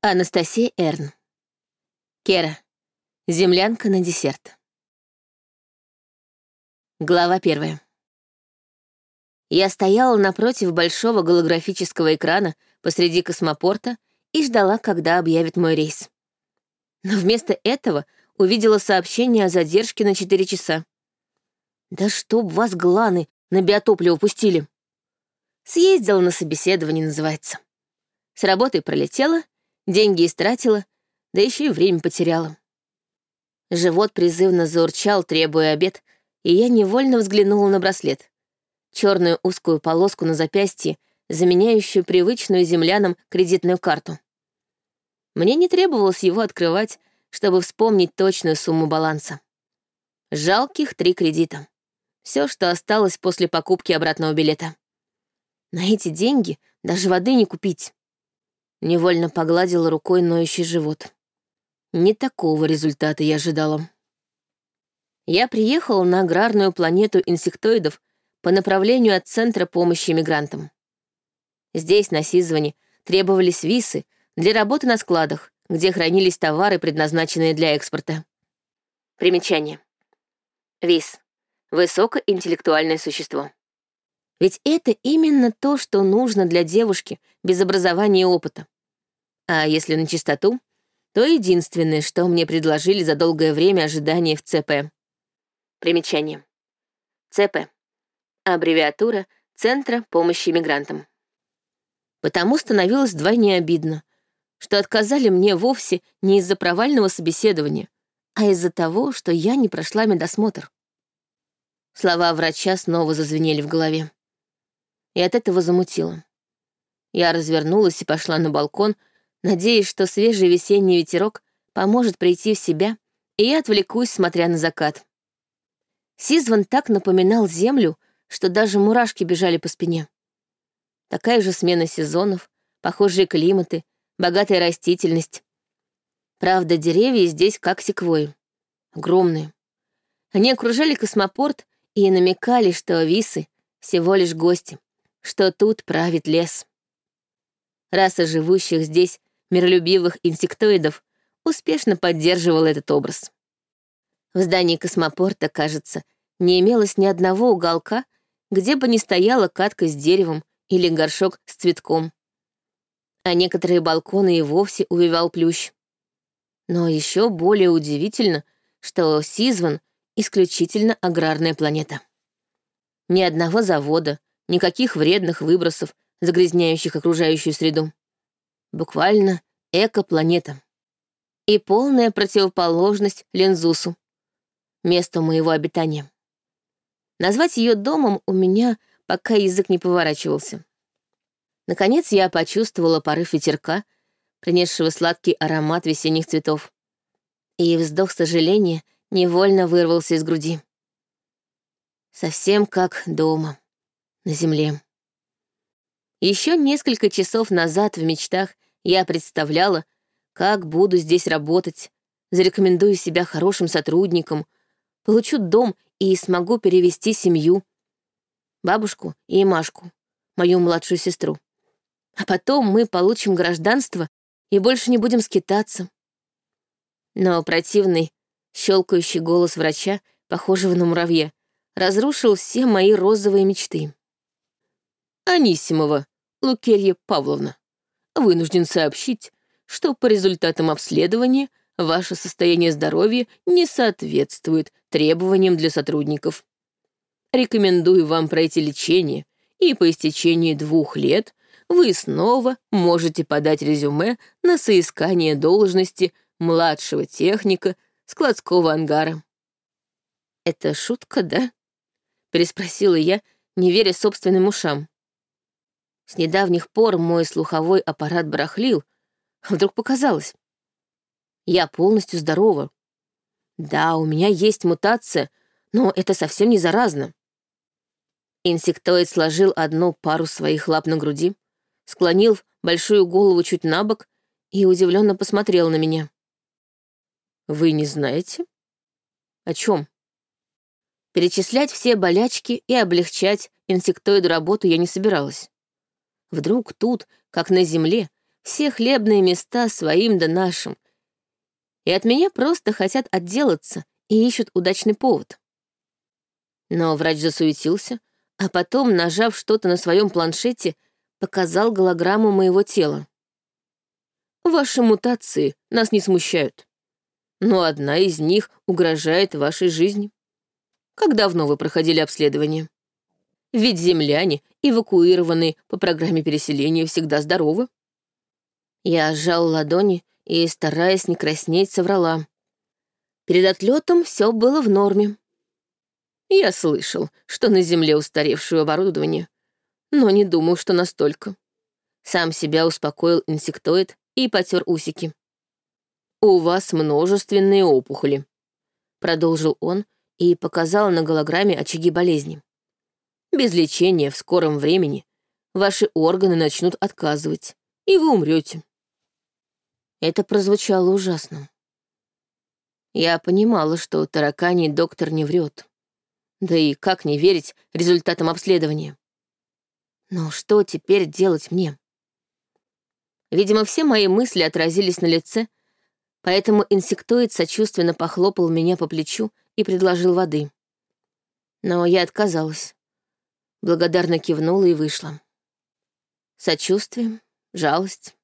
Анастасия Эрн. Кера. Землянка на десерт. Глава первая. Я стояла напротив большого голографического экрана посреди космопорта и ждала, когда объявят мой рейс. Но вместо этого увидела сообщение о задержке на 4 часа. «Да чтоб вас, гланы, на биотопливо пустили!» Съездила на собеседование, называется. С работы пролетела, деньги истратила, да еще и время потеряла. Живот призывно заурчал, требуя обед, и я невольно взглянула на браслет. Черную узкую полоску на запястье, заменяющую привычную землянам кредитную карту. Мне не требовалось его открывать, чтобы вспомнить точную сумму баланса. Жалких три кредита. Все, что осталось после покупки обратного билета. На эти деньги даже воды не купить. Невольно погладила рукой ноющий живот. Не такого результата я ожидала. Я приехала на аграрную планету инсектоидов по направлению от Центра помощи мигрантам. Здесь, на Сизване, требовались висы для работы на складах, где хранились товары, предназначенные для экспорта. Примечание. Вис. Высокоинтеллектуальное существо. Ведь это именно то, что нужно для девушки без образования и опыта. А если на чистоту, то единственное, что мне предложили за долгое время ожидания в ЦП. Примечание. ЦП. Аббревиатура Центра помощи мигрантам. Потому становилось вдвойне обидно, что отказали мне вовсе не из-за провального собеседования, а из-за того, что я не прошла медосмотр. Слова врача снова зазвенели в голове и от этого замутило. Я развернулась и пошла на балкон, надеясь, что свежий весенний ветерок поможет прийти в себя, и я отвлекусь, смотря на закат. Сизван так напоминал землю, что даже мурашки бежали по спине. Такая же смена сезонов, похожие климаты, богатая растительность. Правда, деревья здесь как секвои. Огромные. Они окружали космопорт и намекали, что висы — всего лишь гости что тут правит лес. Раса живущих здесь миролюбивых инсектоидов успешно поддерживала этот образ. В здании космопорта, кажется, не имелось ни одного уголка, где бы не стояла катка с деревом или горшок с цветком. А некоторые балконы и вовсе увивал плющ. Но еще более удивительно, что Сизван — исключительно аграрная планета. Ни одного завода, никаких вредных выбросов, загрязняющих окружающую среду. Буквально эко-планета. И полная противоположность Лензусу, месту моего обитания. Назвать ее домом у меня пока язык не поворачивался. Наконец я почувствовала порыв ветерка, принесшего сладкий аромат весенних цветов. И вздох сожаления невольно вырвался из груди. Совсем как дома на земле. Еще несколько часов назад в мечтах я представляла, как буду здесь работать, зарекомендую себя хорошим сотрудником, получу дом и смогу перевести семью, бабушку и Машку, мою младшую сестру. А потом мы получим гражданство и больше не будем скитаться. Но противный, щелкающий голос врача, похожего на муравья, разрушил все мои розовые мечты. Анисимова Лукерья Павловна, вынужден сообщить, что по результатам обследования ваше состояние здоровья не соответствует требованиям для сотрудников. Рекомендую вам пройти лечение, и по истечении двух лет вы снова можете подать резюме на соискание должности младшего техника складского ангара. «Это шутка, да?» — переспросила я, не веря собственным ушам. С недавних пор мой слуховой аппарат барахлил, а вдруг показалось. Я полностью здорова. Да, у меня есть мутация, но это совсем не заразно. Инсектоид сложил одну пару своих лап на груди, склонил большую голову чуть на бок и удивленно посмотрел на меня. «Вы не знаете?» «О чем?» Перечислять все болячки и облегчать инсектоиду работу я не собиралась. Вдруг тут, как на земле, все хлебные места своим да нашим. И от меня просто хотят отделаться и ищут удачный повод. Но врач засуетился, а потом, нажав что-то на своем планшете, показал голограмму моего тела. Ваши мутации нас не смущают. Но одна из них угрожает вашей жизни. Как давно вы проходили обследование? Ведь земляне, эвакуированные по программе переселения, всегда здоровы. Я сжал ладони и, стараясь не краснеть, соврала. Перед отлетом все было в норме. Я слышал, что на Земле устаревшее оборудование, но не думал, что настолько. Сам себя успокоил инсектоид и потер усики. «У вас множественные опухоли», — продолжил он и показал на голограмме очаги болезни. «Без лечения в скором времени ваши органы начнут отказывать, и вы умрете. Это прозвучало ужасно. Я понимала, что тараканий доктор не врет. Да и как не верить результатам обследования? Но что теперь делать мне? Видимо, все мои мысли отразились на лице, поэтому инсектоид сочувственно похлопал меня по плечу и предложил воды. Но я отказалась. Благодарно кивнула и вышла. Сочувствие, жалость.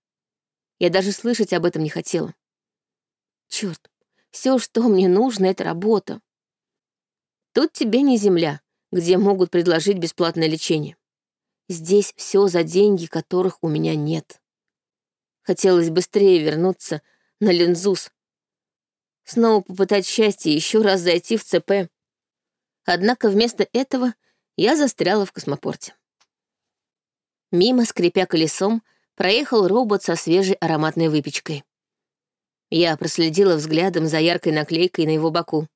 Я даже слышать об этом не хотела. Черт, все, что мне нужно, это работа. Тут тебе не земля, где могут предложить бесплатное лечение. Здесь все за деньги, которых у меня нет. Хотелось быстрее вернуться на Лензус. Снова попытать счастье еще раз зайти в ЦП. Однако вместо этого я застряла в космопорте. Мимо, скрипя колесом, проехал робот со свежей ароматной выпечкой. Я проследила взглядом за яркой наклейкой на его боку.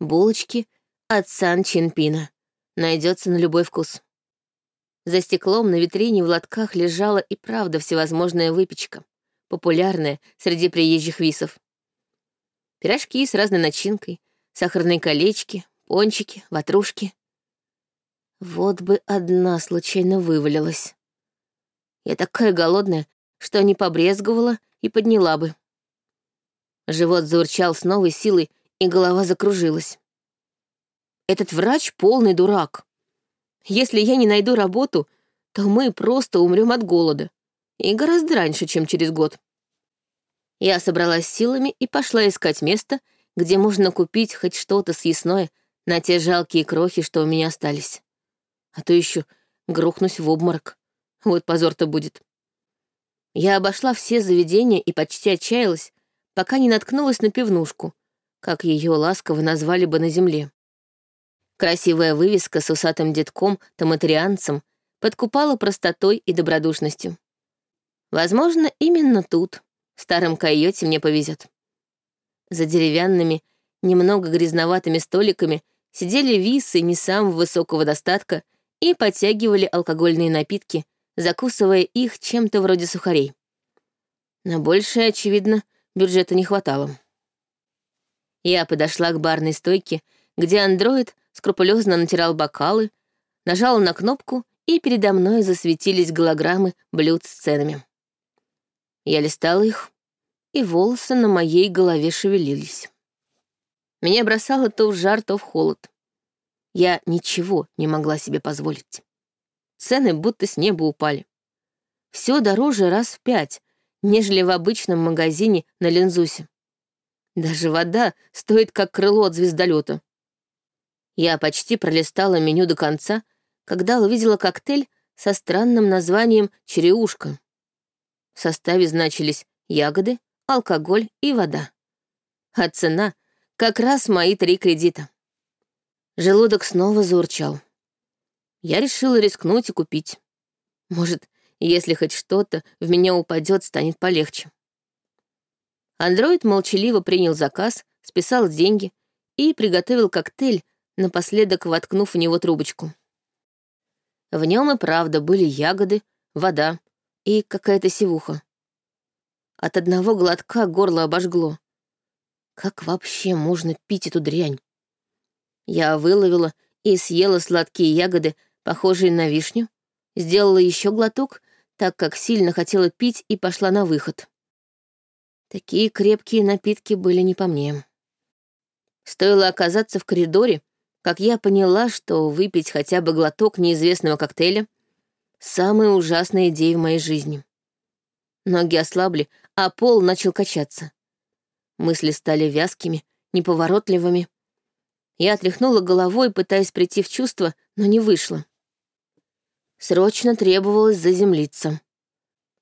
Булочки от Сан Чинпина. Найдется на любой вкус. За стеклом на витрине в лотках лежала и правда всевозможная выпечка, популярная среди приезжих висов. Пирожки с разной начинкой, сахарные колечки, пончики, ватрушки. Вот бы одна случайно вывалилась. Я такая голодная, что не побрезговала и подняла бы. Живот заурчал с новой силой, и голова закружилась. Этот врач полный дурак. Если я не найду работу, то мы просто умрем от голода. И гораздо раньше, чем через год. Я собралась силами и пошла искать место, где можно купить хоть что-то съестное на те жалкие крохи, что у меня остались. А то еще грохнусь в обморок. Вот позор-то будет. Я обошла все заведения и почти отчаялась, пока не наткнулась на пивнушку, как ее ласково назвали бы на земле. Красивая вывеска с усатым детком-томатрианцем подкупала простотой и добродушностью. Возможно, именно тут, старым койоте, мне повезет. За деревянными, немного грязноватыми столиками сидели висы не самого высокого достатка и подтягивали алкогольные напитки, закусывая их чем-то вроде сухарей. На большее, очевидно, бюджета не хватало. Я подошла к барной стойке, где андроид скрупулезно натирал бокалы, нажала на кнопку, и передо мной засветились голограммы блюд с ценами. Я листала их, и волосы на моей голове шевелились. Меня бросало то в жар, то в холод. Я ничего не могла себе позволить. Цены будто с неба упали. Все дороже раз в пять, нежели в обычном магазине на Лензусе. Даже вода стоит как крыло от звездолета. Я почти пролистала меню до конца, когда увидела коктейль со странным названием «Череушка». В составе значились ягоды, алкоголь и вода. А цена — как раз мои три кредита. Желудок снова заурчал. Я решила рискнуть и купить. Может, если хоть что-то в меня упадет, станет полегче. Андроид молчаливо принял заказ, списал деньги и приготовил коктейль, напоследок воткнув в него трубочку. В нем и правда были ягоды, вода и какая-то сивуха. От одного глотка горло обожгло. Как вообще можно пить эту дрянь? Я выловила и съела сладкие ягоды, похожие на вишню, сделала еще глоток, так как сильно хотела пить и пошла на выход. Такие крепкие напитки были не по мне. Стоило оказаться в коридоре, как я поняла, что выпить хотя бы глоток неизвестного коктейля — самая ужасная идея в моей жизни. Ноги ослабли, а пол начал качаться. Мысли стали вязкими, неповоротливыми. Я отряхнула головой, пытаясь прийти в чувство, но не вышло. Срочно требовалось заземлиться.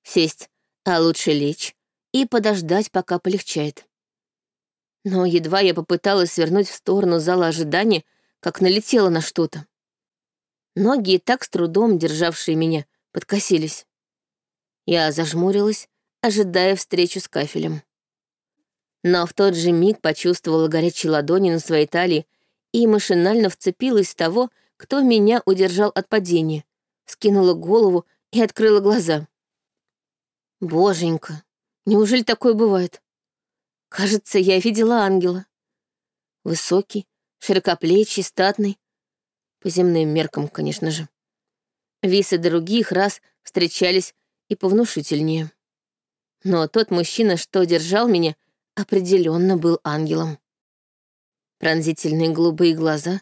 Сесть, а лучше лечь, и подождать, пока полегчает. Но едва я попыталась свернуть в сторону зала ожидания, как налетела на что-то. Ноги, так с трудом державшие меня, подкосились. Я зажмурилась, ожидая встречу с кафелем. Но в тот же миг почувствовала горячие ладони на своей талии и машинально вцепилась в того, кто меня удержал от падения, скинула голову и открыла глаза. Боженька, неужели такое бывает? Кажется, я видела ангела. Высокий, широкоплечий, статный. По земным меркам, конечно же. Висы других раз встречались и повнушительнее. Но тот мужчина, что держал меня, определенно был ангелом. Пронзительные голубые глаза,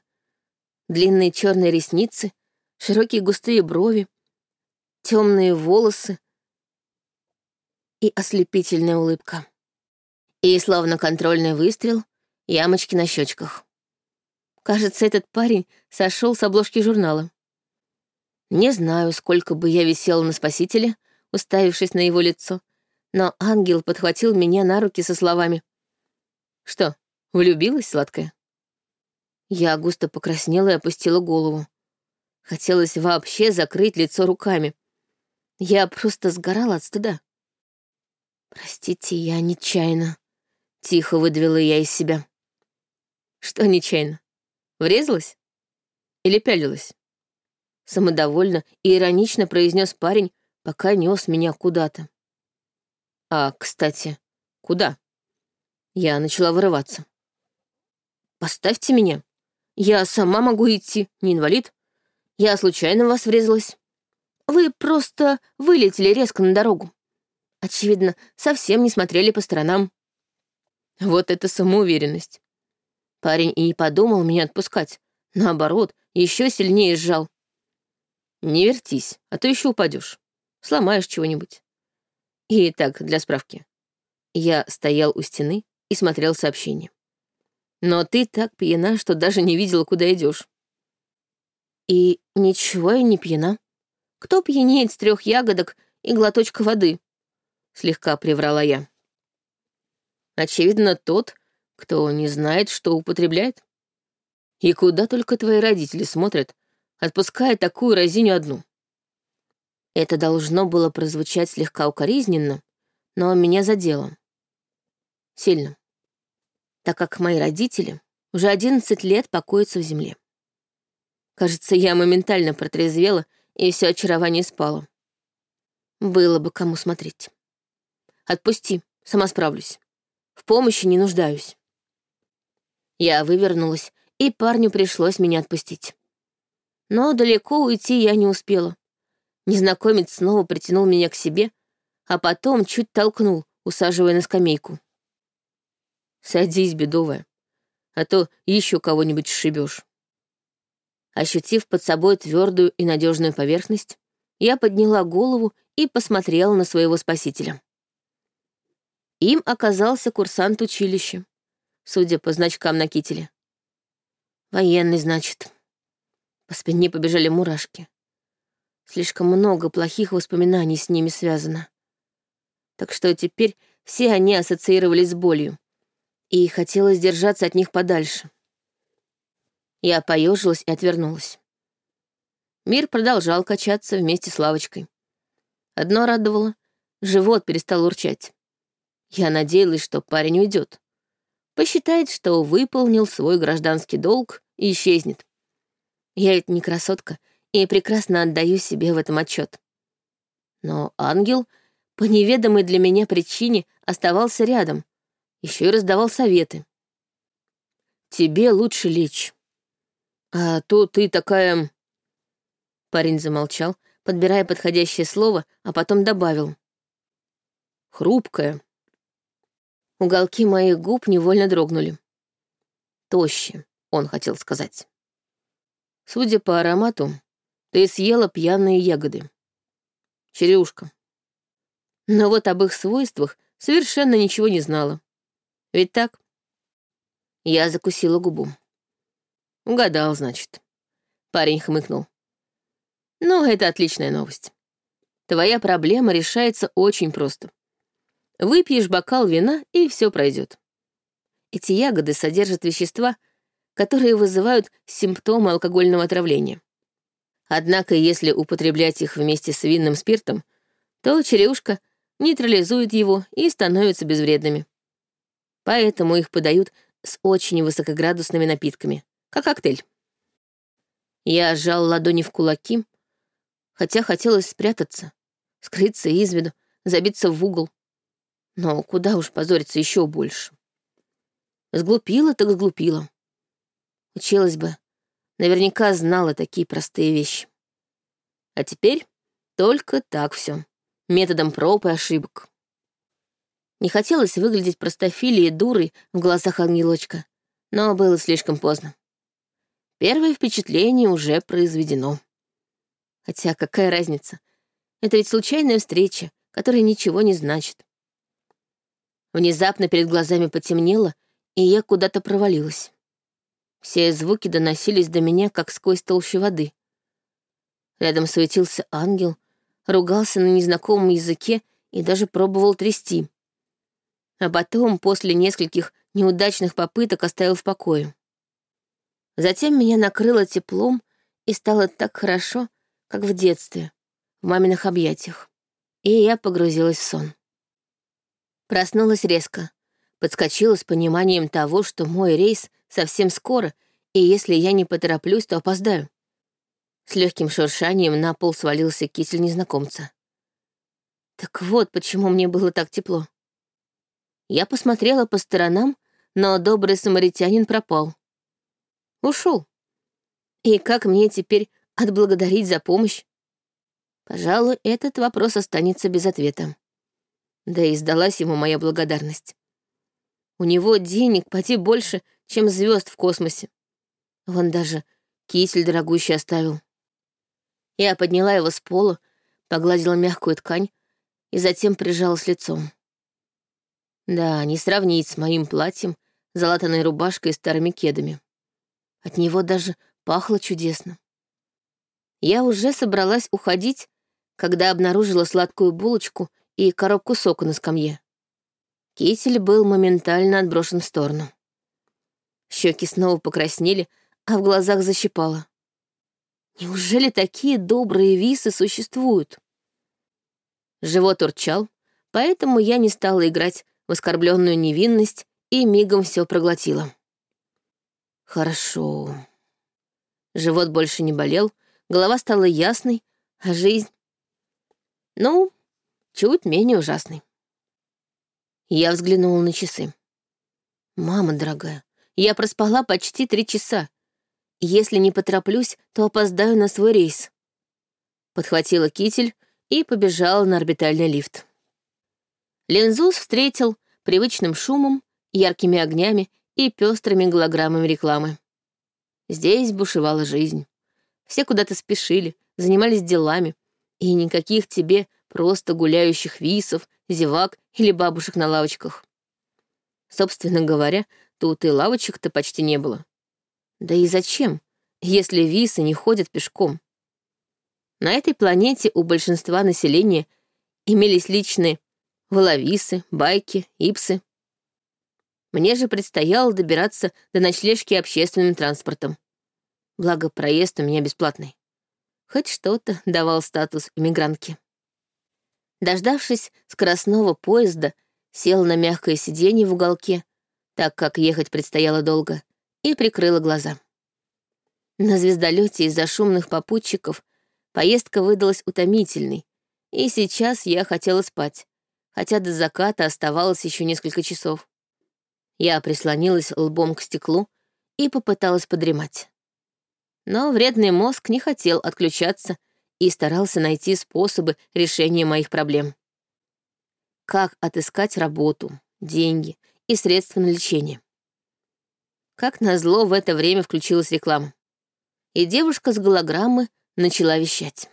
длинные черные ресницы, широкие густые брови, темные волосы и ослепительная улыбка. И, словно контрольный выстрел, ямочки на щечках. Кажется, этот парень сошел с обложки журнала. Не знаю, сколько бы я висела на спасителе, уставившись на его лицо, но ангел подхватил меня на руки со словами. «Что, влюбилась, сладкая?» Я густо покраснела и опустила голову. Хотелось вообще закрыть лицо руками. Я просто сгорала от стыда. «Простите, я нечаянно», — тихо выдавила я из себя. «Что нечаянно? Врезалась? Или пялилась?» Самодовольно и иронично произнес парень, пока нес меня куда-то. «А, кстати, куда?» Я начала вырываться. «Поставьте меня. Я сама могу идти, не инвалид. Я случайно в вас врезалась. Вы просто вылетели резко на дорогу. Очевидно, совсем не смотрели по сторонам. Вот это самоуверенность. Парень и не подумал меня отпускать. Наоборот, еще сильнее сжал. Не вертись, а то еще упадешь. Сломаешь чего-нибудь. И так, для справки. Я стоял у стены и смотрел сообщение. Но ты так пьяна, что даже не видела, куда идешь. И ничего я не пьяна. Кто пьянеет с трех ягодок и глоточка воды? Слегка приврала я. Очевидно, тот, кто не знает, что употребляет. И куда только твои родители смотрят, отпуская такую разиню одну. Это должно было прозвучать слегка укоризненно, но меня задело. Сильно. Так как мои родители уже 11 лет покоятся в земле. Кажется, я моментально протрезвела, и все очарование спало. Было бы кому смотреть. Отпусти, сама справлюсь. В помощи не нуждаюсь. Я вывернулась, и парню пришлось меня отпустить. Но далеко уйти я не успела. Незнакомец снова притянул меня к себе, а потом чуть толкнул, усаживая на скамейку. «Садись, бедовая, а то еще кого-нибудь сшибешь». Ощутив под собой твердую и надежную поверхность, я подняла голову и посмотрела на своего спасителя. Им оказался курсант училища, судя по значкам на кителе. Военный, значит. По спине побежали мурашки. Слишком много плохих воспоминаний с ними связано. Так что теперь все они ассоциировались с болью, и хотелось держаться от них подальше. Я поежилась и отвернулась. Мир продолжал качаться вместе с лавочкой. Одно радовало — живот перестал урчать. Я надеялась, что парень уйдет. Посчитает, что выполнил свой гражданский долг и исчезнет. Я ведь не красотка и прекрасно отдаю себе в этом отчет. Но ангел по неведомой для меня причине оставался рядом, еще и раздавал советы. «Тебе лучше лечь. А то ты такая...» Парень замолчал, подбирая подходящее слово, а потом добавил. «Хрупкая». Уголки моих губ невольно дрогнули. «Тоще», — он хотел сказать. «Судя по аромату, ты съела пьяные ягоды. Черюшка. Но вот об их свойствах совершенно ничего не знала. Ведь так?» Я закусила губу. «Угадал, значит». Парень хмыкнул. «Ну, это отличная новость. Твоя проблема решается очень просто. Выпьешь бокал вина, и все пройдет. Эти ягоды содержат вещества, которые вызывают симптомы алкогольного отравления. Однако, если употреблять их вместе с винным спиртом, то черешка нейтрализует его и становятся безвредными. Поэтому их подают с очень высокоградусными напитками, как коктейль. Я сжал ладони в кулаки, хотя хотелось спрятаться, скрыться из виду, забиться в угол. Но куда уж позориться еще больше. Сглупила так сглупила. Училась бы, наверняка знала такие простые вещи. А теперь только так все, методом проб и ошибок. Не хотелось выглядеть простофилией дурой в глазах ангелочка, но было слишком поздно. Первое впечатление уже произведено. Хотя какая разница? Это ведь случайная встреча, которая ничего не значит. Внезапно перед глазами потемнело, и я куда-то провалилась. Все звуки доносились до меня, как сквозь толщу воды. Рядом суетился ангел, ругался на незнакомом языке и даже пробовал трясти а потом, после нескольких неудачных попыток, оставил в покое. Затем меня накрыло теплом, и стало так хорошо, как в детстве, в маминых объятиях. И я погрузилась в сон. Проснулась резко, подскочила с пониманием того, что мой рейс совсем скоро, и если я не потороплюсь, то опоздаю. С легким шуршанием на пол свалился китель незнакомца. Так вот, почему мне было так тепло. Я посмотрела по сторонам, но добрый самаритянин пропал. Ушел. И как мне теперь отблагодарить за помощь? Пожалуй, этот вопрос останется без ответа. Да и сдалась ему моя благодарность. У него денег поти больше, чем звезд в космосе. Вон даже кисель дорогущий оставил. Я подняла его с пола, погладила мягкую ткань и затем прижалась лицом. Да, не сравнить с моим платьем, залатанной рубашкой и старыми кедами. От него даже пахло чудесно. Я уже собралась уходить, когда обнаружила сладкую булочку и коробку сока на скамье. Китель был моментально отброшен в сторону. Щеки снова покраснели, а в глазах защипало. Неужели такие добрые висы существуют? Живот урчал, поэтому я не стала играть в оскорбленную невинность и мигом все проглотила. Хорошо. Живот больше не болел, голова стала ясной, а жизнь... Ну, чуть менее ужасной. Я взглянула на часы. «Мама дорогая, я проспала почти три часа. Если не потороплюсь, то опоздаю на свой рейс». Подхватила китель и побежала на орбитальный лифт. Лензус встретил привычным шумом, яркими огнями и пестрыми голограммами рекламы. Здесь бушевала жизнь. Все куда-то спешили, занимались делами, и никаких тебе просто гуляющих висов, зевак или бабушек на лавочках. Собственно говоря, тут и лавочек-то почти не было. Да и зачем, если висы не ходят пешком? На этой планете у большинства населения имелись личные воловисы, байки, ипсы. Мне же предстояло добираться до ночлежки общественным транспортом. Благо, проезд у меня бесплатный. Хоть что-то давал статус иммигрантки. Дождавшись скоростного поезда, села на мягкое сиденье в уголке, так как ехать предстояло долго, и прикрыла глаза. На звездолете из-за шумных попутчиков поездка выдалась утомительной, и сейчас я хотела спать, хотя до заката оставалось еще несколько часов. Я прислонилась лбом к стеклу и попыталась подремать. Но вредный мозг не хотел отключаться и старался найти способы решения моих проблем. Как отыскать работу, деньги и средства на лечение. Как назло, в это время включилась реклама. И девушка с голограммы начала вещать.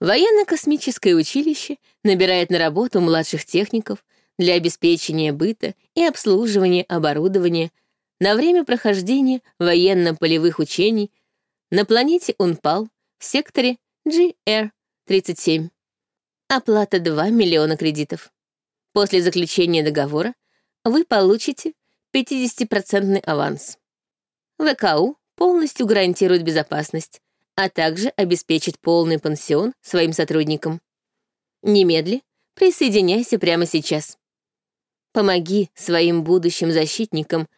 Военно-космическое училище набирает на работу младших техников для обеспечения быта и обслуживания оборудования на время прохождения военно-полевых учений на планете Унпал в секторе GR-37. Оплата 2 миллиона кредитов. После заключения договора вы получите 50% аванс. ВКУ полностью гарантирует безопасность, а также обеспечит полный пансион своим сотрудникам. Немедли, присоединяйся прямо сейчас. Помоги своим будущим защитникам,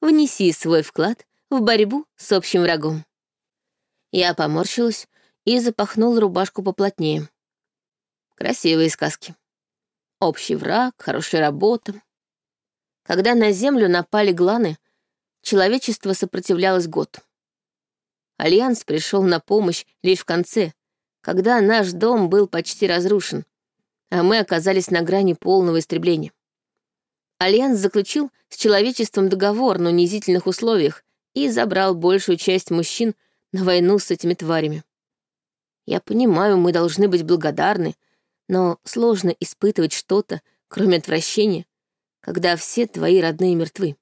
внеси свой вклад в борьбу с общим врагом. Я поморщилась и запахнула рубашку поплотнее. Красивые сказки. Общий враг, хорошая работа. Когда на Землю напали гланы, человечество сопротивлялось год. Альянс пришел на помощь лишь в конце, когда наш дом был почти разрушен, а мы оказались на грани полного истребления. Альянс заключил с человечеством договор на унизительных условиях и забрал большую часть мужчин на войну с этими тварями. Я понимаю, мы должны быть благодарны, но сложно испытывать что-то, кроме отвращения, когда все твои родные мертвы.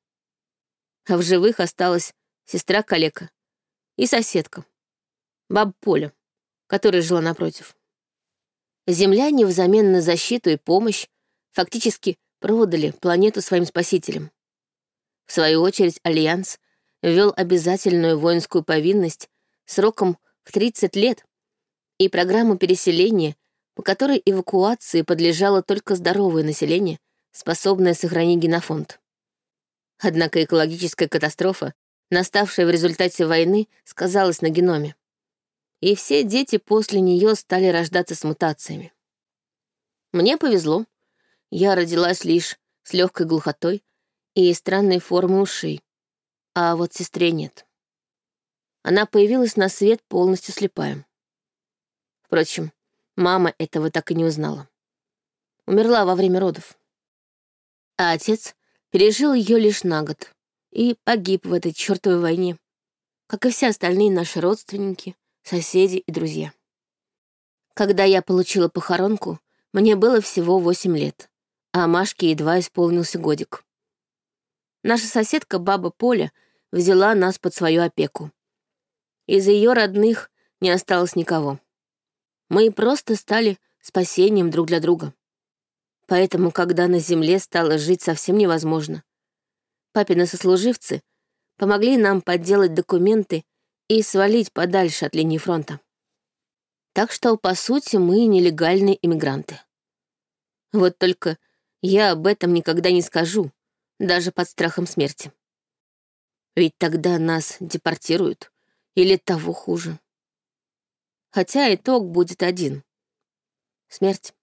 А в живых осталась сестра Калека и соседка, баб Поля, которая жила напротив. Земляне взамен на защиту и помощь фактически продали планету своим спасителям. В свою очередь Альянс ввел обязательную воинскую повинность сроком в 30 лет и программу переселения, по которой эвакуации подлежало только здоровое население, способное сохранить генофонд. Однако экологическая катастрофа, наставшая в результате войны, сказалась на геноме. И все дети после нее стали рождаться с мутациями. Мне повезло. Я родилась лишь с легкой глухотой и странной формой ушей, а вот сестре нет. Она появилась на свет полностью слепая. Впрочем, мама этого так и не узнала. Умерла во время родов. А отец пережил ее лишь на год и погиб в этой чертовой войне, как и все остальные наши родственники, соседи и друзья. Когда я получила похоронку, мне было всего восемь лет, а Машке едва исполнился годик. Наша соседка, баба Поля, взяла нас под свою опеку. Из ее родных не осталось никого. Мы просто стали спасением друг для друга. Поэтому, когда на земле стало жить совсем невозможно, папины сослуживцы помогли нам подделать документы и свалить подальше от линии фронта. Так что, по сути, мы нелегальные иммигранты. Вот только я об этом никогда не скажу, даже под страхом смерти. Ведь тогда нас депортируют, или того хуже. Хотя итог будет один — смерть.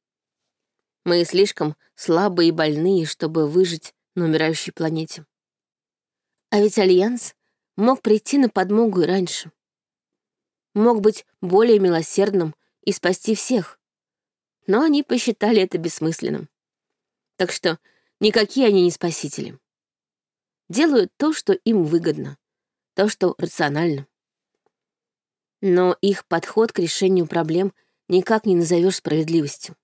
Мы слишком слабые и больные, чтобы выжить на умирающей планете. А ведь Альянс мог прийти на подмогу и раньше. Мог быть более милосердным и спасти всех. Но они посчитали это бессмысленным. Так что никакие они не спасители. Делают то, что им выгодно, то, что рационально. Но их подход к решению проблем никак не назовешь справедливостью.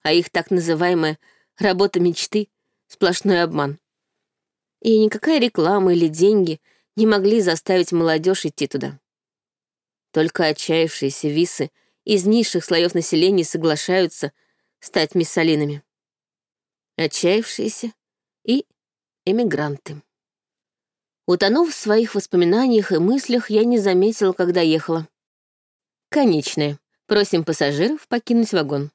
А их так называемая «работа мечты» — сплошной обман. И никакая реклама или деньги не могли заставить молодежь идти туда. Только отчаявшиеся висы из низших слоев населения соглашаются стать миссалинами. Отчаявшиеся и эмигранты. Утонув в своих воспоминаниях и мыслях, я не заметила, когда ехала. «Конечное. Просим пассажиров покинуть вагон».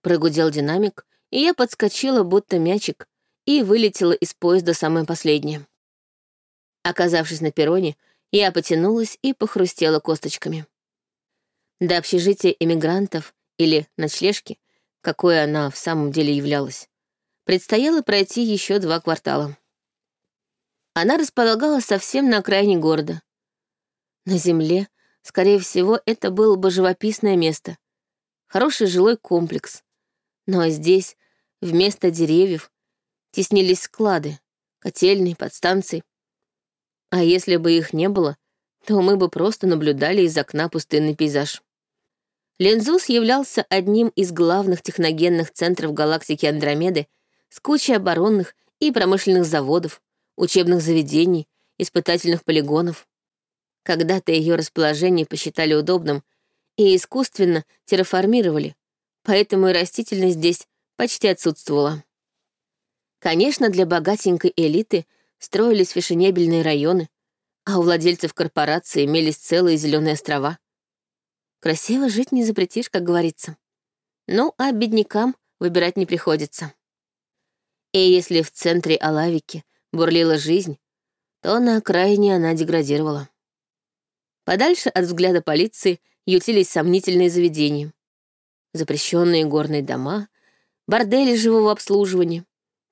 Прогудел динамик, и я подскочила, будто мячик, и вылетела из поезда самое последнее. Оказавшись на перроне, я потянулась и похрустела косточками. До общежития эмигрантов или ночлежки, какой она в самом деле являлась, предстояло пройти еще два квартала. Она располагалась совсем на окраине города. На земле скорее всего, это было бы живописное место. Хороший жилой комплекс. Но здесь вместо деревьев теснились склады, котельные, подстанции. А если бы их не было, то мы бы просто наблюдали из окна пустынный пейзаж. Лензус являлся одним из главных техногенных центров галактики Андромеды с кучей оборонных и промышленных заводов, учебных заведений, испытательных полигонов. Когда-то ее расположение посчитали удобным и искусственно терраформировали, поэтому и растительность здесь почти отсутствовала. Конечно, для богатенькой элиты строились фешенебельные районы, а у владельцев корпорации имелись целые зеленые острова. Красиво жить не запретишь, как говорится. Ну, а беднякам выбирать не приходится. И если в центре Алавики бурлила жизнь, то на окраине она деградировала. Подальше от взгляда полиции ютились сомнительные заведения. Запрещенные горные дома, бордели живого обслуживания,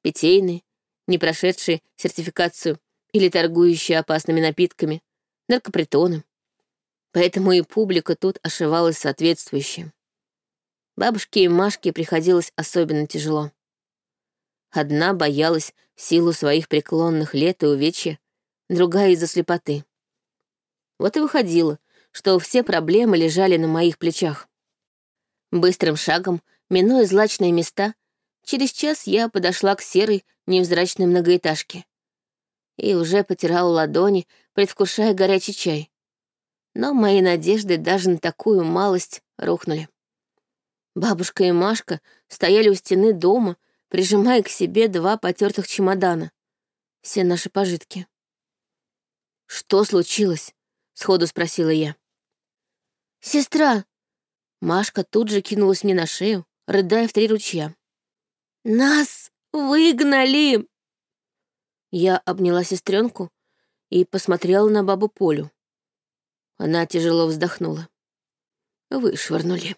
питейные, не прошедшие сертификацию или торгующие опасными напитками, наркопритоны. Поэтому и публика тут ошивалась соответствующе. Бабушке и Машке приходилось особенно тяжело. Одна боялась в силу своих преклонных лет и увечья, другая из-за слепоты. Вот и выходило, что все проблемы лежали на моих плечах. Быстрым шагом, минуя злачные места, через час я подошла к серой, невзрачной многоэтажке и уже потирала ладони, предвкушая горячий чай. Но мои надежды даже на такую малость рухнули. Бабушка и Машка стояли у стены дома, прижимая к себе два потертых чемодана. Все наши пожитки. «Что случилось?» — сходу спросила я. «Сестра!» Машка тут же кинулась мне на шею, рыдая в три ручья. «Нас выгнали!» Я обняла сестренку и посмотрела на бабу Полю. Она тяжело вздохнула. Вышвырнули.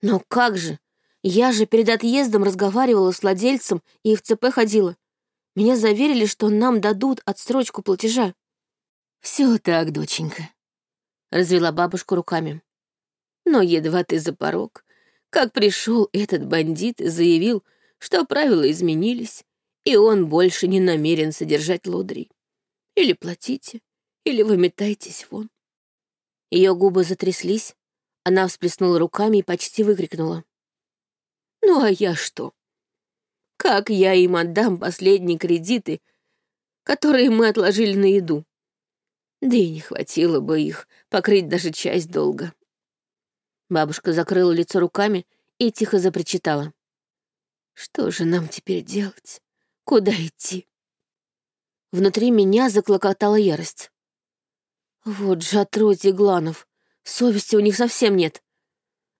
Но как же? Я же перед отъездом разговаривала с владельцем и в ЦП ходила. Меня заверили, что нам дадут отсрочку платежа. Все так, доченька. Развела бабушку руками. Но едва ты за порог, как пришел этот бандит и заявил, что правила изменились, и он больше не намерен содержать лодырей. Или платите, или выметайтесь вон. Ее губы затряслись, она всплеснула руками и почти выкрикнула. «Ну а я что? Как я им отдам последние кредиты, которые мы отложили на еду? Да и не хватило бы их покрыть даже часть долга». Бабушка закрыла лицо руками и тихо запричитала. «Что же нам теперь делать? Куда идти?» Внутри меня заклокотала ярость. Вот же отродье Гланов. Совести у них совсем нет.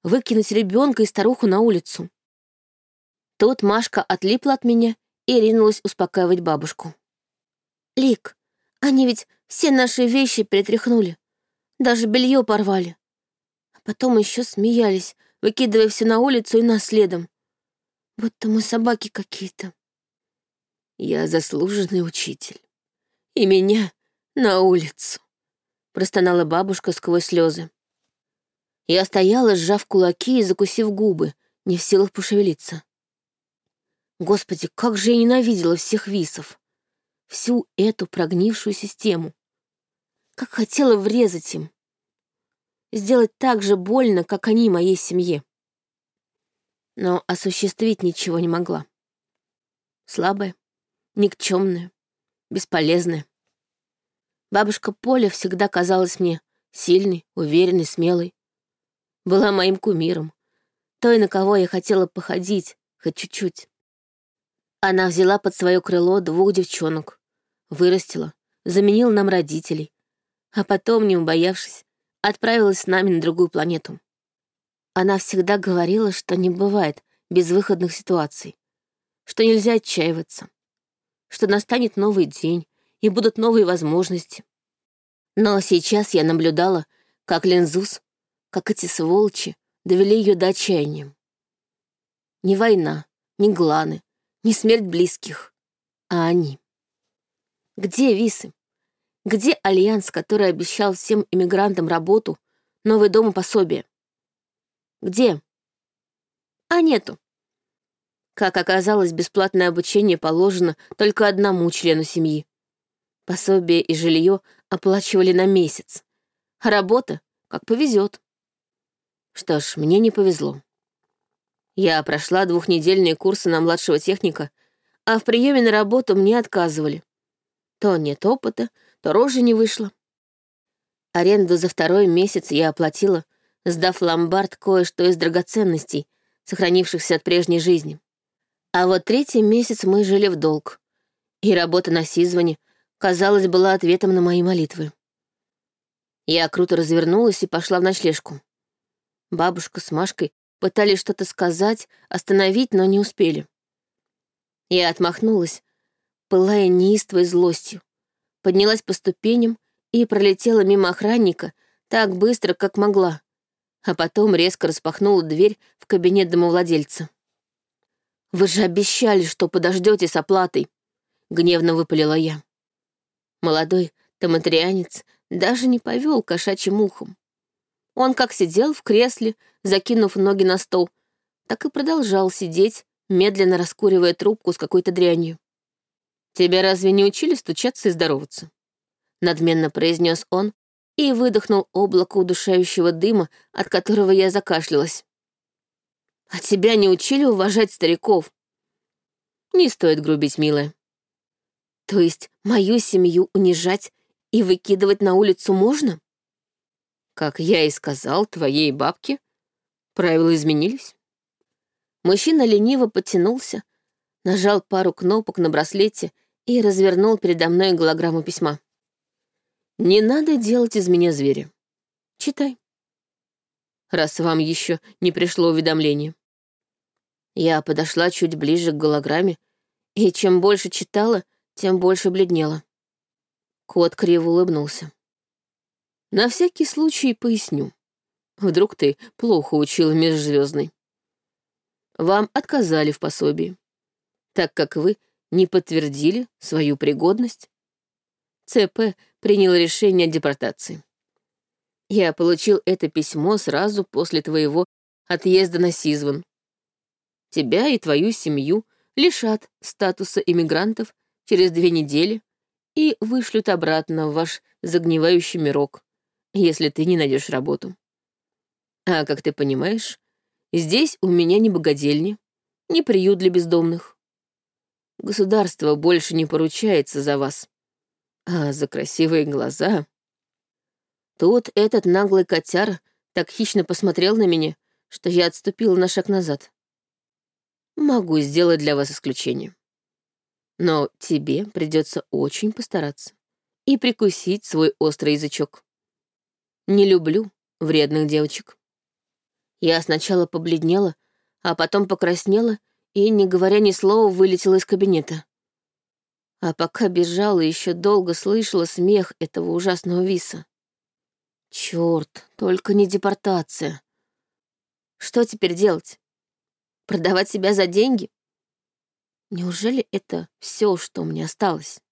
Выкинуть ребенка и старуху на улицу. Тут Машка отлипла от меня и ринулась успокаивать бабушку. «Лик, они ведь все наши вещи перетряхнули. Даже белье порвали. Потом еще смеялись, выкидывая все на улицу и нас следом. Будто мы собаки какие-то. Я заслуженный учитель. И меня на улицу простонала бабушка сквозь слезы. Я стояла, сжав кулаки и закусив губы, не в силах пошевелиться. Господи, как же я ненавидела всех висов! Всю эту прогнившую систему. Как хотела врезать им. Сделать так же больно, как они моей семье. Но осуществить ничего не могла. Слабая, никчемная, бесполезная. Бабушка Поля всегда казалась мне сильной, уверенной, смелой. Была моим кумиром, той, на кого я хотела походить, хоть чуть-чуть. Она взяла под свое крыло двух девчонок, вырастила, заменила нам родителей, а потом, не убоявшись, отправилась с нами на другую планету. Она всегда говорила, что не бывает безвыходных ситуаций, что нельзя отчаиваться, что настанет новый день, и будут новые возможности. Но сейчас я наблюдала, как Лензус, как эти сволочи довели ее до отчаяния. Не война, не гланы, не смерть близких, а они. Где висы? Где альянс, который обещал всем иммигрантам работу, новый дом и пособие? Где? А нету. Как оказалось, бесплатное обучение положено только одному члену семьи. Пособие и жилье оплачивали на месяц, а работа — как повезет. Что ж, мне не повезло. Я прошла двухнедельные курсы на младшего техника, а в приеме на работу мне отказывали. То нет опыта, то рожи не вышло. Аренду за второй месяц я оплатила, сдав ломбард кое-что из драгоценностей, сохранившихся от прежней жизни. А вот третий месяц мы жили в долг, и работа на Сизване, казалось, была ответом на мои молитвы. Я круто развернулась и пошла в ночлежку. Бабушка с Машкой пытались что-то сказать, остановить, но не успели. Я отмахнулась, пылая неистовой злостью, поднялась по ступеням и пролетела мимо охранника так быстро, как могла, а потом резко распахнула дверь в кабинет домовладельца. «Вы же обещали, что подождете с оплатой!» — гневно выпалила я. Молодой томатрианец даже не повел кошачьим ухом. Он как сидел в кресле, закинув ноги на стол, так и продолжал сидеть, медленно раскуривая трубку с какой-то дрянью. «Тебя разве не учили стучаться и здороваться?» Надменно произнес он и выдохнул облако удушающего дыма, от которого я закашлялась. «А тебя не учили уважать стариков?» «Не стоит грубить, милая». «То есть мою семью унижать и выкидывать на улицу можно?» «Как я и сказал твоей бабке, правила изменились». Мужчина лениво потянулся, нажал пару кнопок на браслете и развернул передо мной голограмму письма. «Не надо делать из меня зверя. Читай. Раз вам еще не пришло уведомление». Я подошла чуть ближе к голограмме, и чем больше читала, тем больше бледнела. Кот криво улыбнулся. «На всякий случай поясню. Вдруг ты плохо учила межзвездный. Вам отказали в пособии, так как вы не подтвердили свою пригодность. ЦП принял решение о депортации. Я получил это письмо сразу после твоего отъезда на Сизван. Тебя и твою семью лишат статуса иммигрантов через две недели и вышлют обратно в ваш загнивающий мирок, если ты не найдешь работу. А как ты понимаешь, здесь у меня не богадельни, не приют для бездомных. Государство больше не поручается за вас. А за красивые глаза... Тут этот наглый котяр так хищно посмотрел на меня, что я отступила на шаг назад. Могу сделать для вас исключение. Но тебе придется очень постараться и прикусить свой острый язычок. Не люблю вредных девочек. Я сначала побледнела, а потом покраснела и, не говоря ни слова, вылетела из кабинета. А пока бежала, еще долго слышала смех этого ужасного виса. Черт, только не депортация. Что теперь делать? Продавать себя за деньги? Неужели это все, что мне осталось?